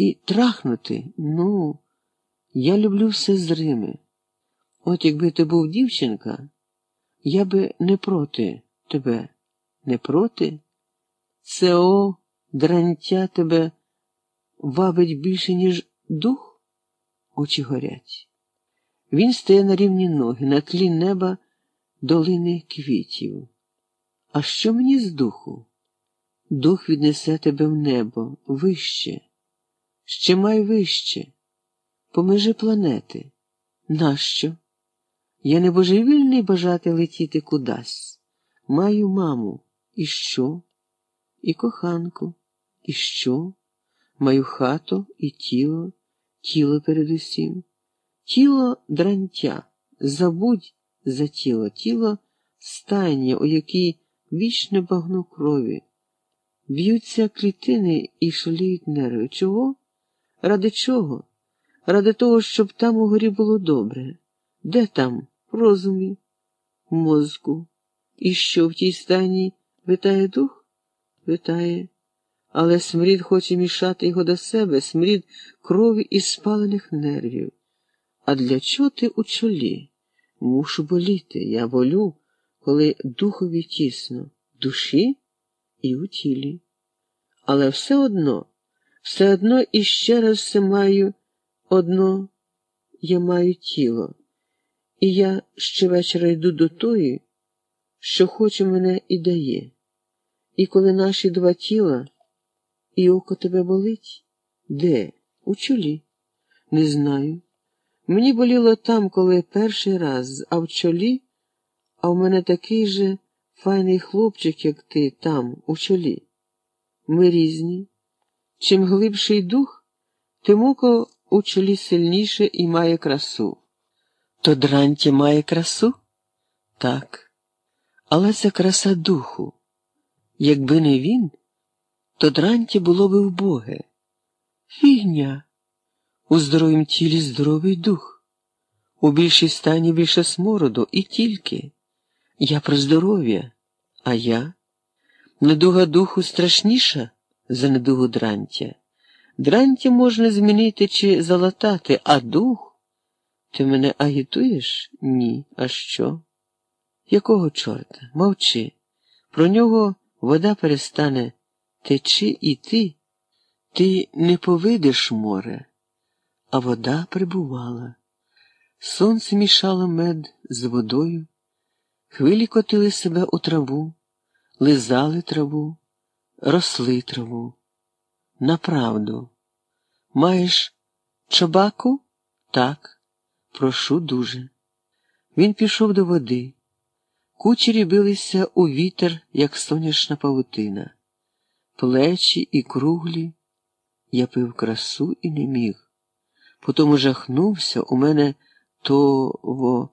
І трахнути, ну, я люблю все зриме. От якби ти був дівчинка, я би не проти тебе, не проти. Це о, дрантя тебе вабить більше, ніж дух, очі горять. Він стає на рівні ноги, на тлі неба долини квітів. А що мені з духу? Дух віднесе тебе в небо вище, ще май вище, по межі планети. Нащо? Я не божевільний бажати летіти кудись. Маю маму. І що? І коханку, і що? Маю хату і тіло, тіло передусім. Тіло дрантя, забудь за тіло, тіло стайня, у якій вічне багно крові. Б'ються клітини і шаліють нерви. Чого? Ради чого? Ради того, щоб там у горі було добре. Де там? Розумі, мозку. І що в тій стані витає дух? Витає. Але смрід хоче мішати його до себе, смрід крові і спалених нервів. А для чого ти у чолі? Мушу боліти. Я болю, коли духові тісно, душі і у тілі. Але все одно, все одно іще раз все маю одно, я маю тіло. І я щовечора йду до тої, що хоче мене і дає. І коли наші два тіла, і око тебе болить? Де? У чолі? Не знаю. Мені боліло там, коли перший раз, а в чолі, а в мене такий же файний хлопчик, як ти, там, у чолі. Ми різні. Чим глибший дух, тим око у чолі сильніше і має красу. То дранті має красу? Так. Але це краса духу. Якби не він, то дранті було би вбоге. Фігня. У здоровім тілі здоровий дух, у більшій стані більше смороду і тільки. Я про здоров'я, а я недуга духу страшніша за недугу дрантя. Дранті можна змінити чи залатати, а дух. Ти мене агітуєш? Ні. А що? Якого чорта? Мовчи. Про нього вода перестане течи і ти. Ти не повидиш море а вода прибувала. Сонце мішало мед з водою, хвилі котили себе у траву, лизали траву, росли траву. Направду. Маєш чобаку? Так, прошу дуже. Він пішов до води. Кучері билися у вітер, як сонячна павутина. Плечі і круглі. Я пив красу і не міг. Потім жахнувся, у мене того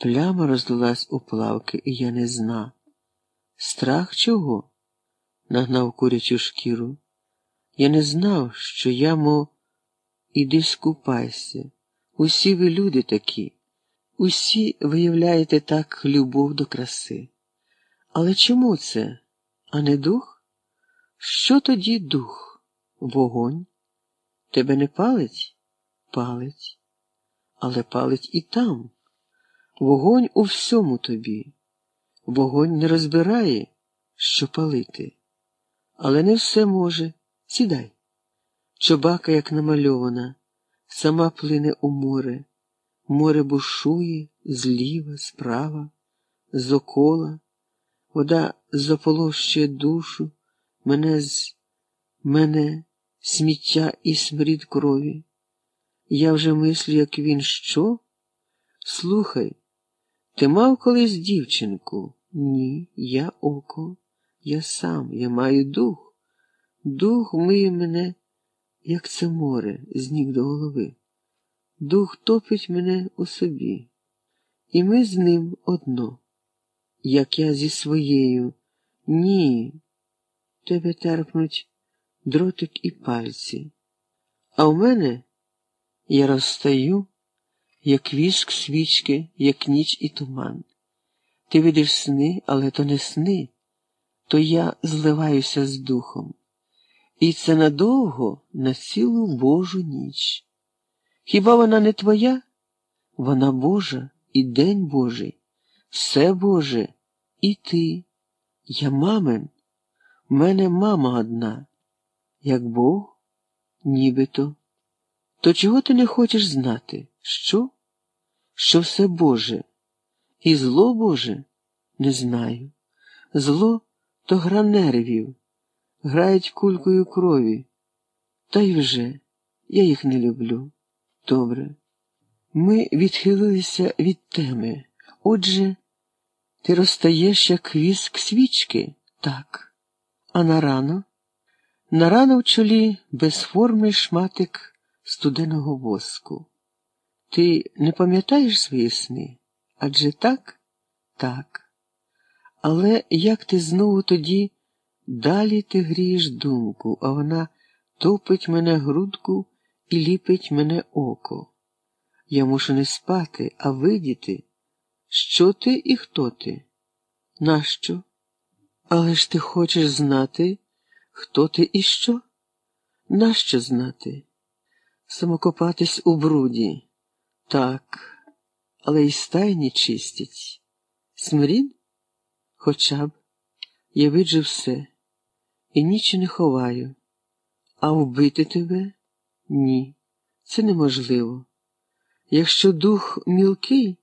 пляма розлилась у плавки, і я не зна. Страх чого? Нагнав курячу шкіру. Я не знав, що я, мов, іди скупайся. Усі ви люди такі, усі виявляєте так любов до краси. Але чому це, а не дух? Що тоді дух? Вогонь? Тебе не палить? палить, але палить і там. Вогонь у всьому тобі. Вогонь не розбирає, що палити, але не все може. Сідай. Чобака, як намальована, сама плине у море, море бушує зліва, справа, з окола, вода заполощує душу, мене з мене сміття і смрід крові. Я вже мислю, як він що? Слухай, ти мав колись дівчинку? Ні, я око, я сам, я маю дух. Дух миє мене, як це море, з ніг до голови. Дух топить мене у собі, і ми з ним одно, як я зі своєю. Ні, тебе терпнуть дротик і пальці. А в мене. Я розстаю, як віск свічки, як ніч і туман. Ти видиш сни, але то не сни, то я зливаюся з духом. І це надовго на цілу Божу ніч. Хіба вона не твоя? Вона Божа і день Божий, все Боже, і ти. Я мамин, в мене мама одна, як Бог, нібито. То чого ти не хочеш знати? Що? Що все Боже, і зло Боже не знаю. Зло то гра нервів, грають кулькою крові. Та й вже я їх не люблю. Добре. Ми відхилилися від теми. Отже, ти розстаєш як віск свічки? Так. А на рано? На рано в чолі безформний шматик студеного воску. Ти не пам'ятаєш свої сни? Адже так? Так. Але як ти знову тоді далі ти грієш думку, а вона топить мене грудку і ліпить мене око. Я мушу не спати, а видіти, що ти і хто ти? Нащо? Але ж ти хочеш знати, хто ти і що? Нащо знати? Самокопатись у бруді. Так, але й стайні чистять. Смирін? Хоча б я виджу все і ніч не ховаю, а вбити тебе ні, це неможливо. Якщо дух мілкий,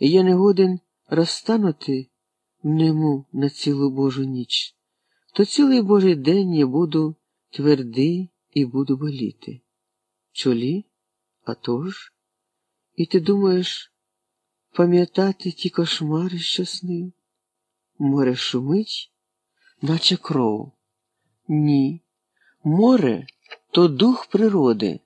я не годен розтанути в нему на цілу Божу ніч, то цілий Божий день я буду твердий і буду боліти. Чолі? А тож? І ти думаєш пам'ятати ті кошмари, що снив? Море шумить, наче кров. Ні, море то дух природи.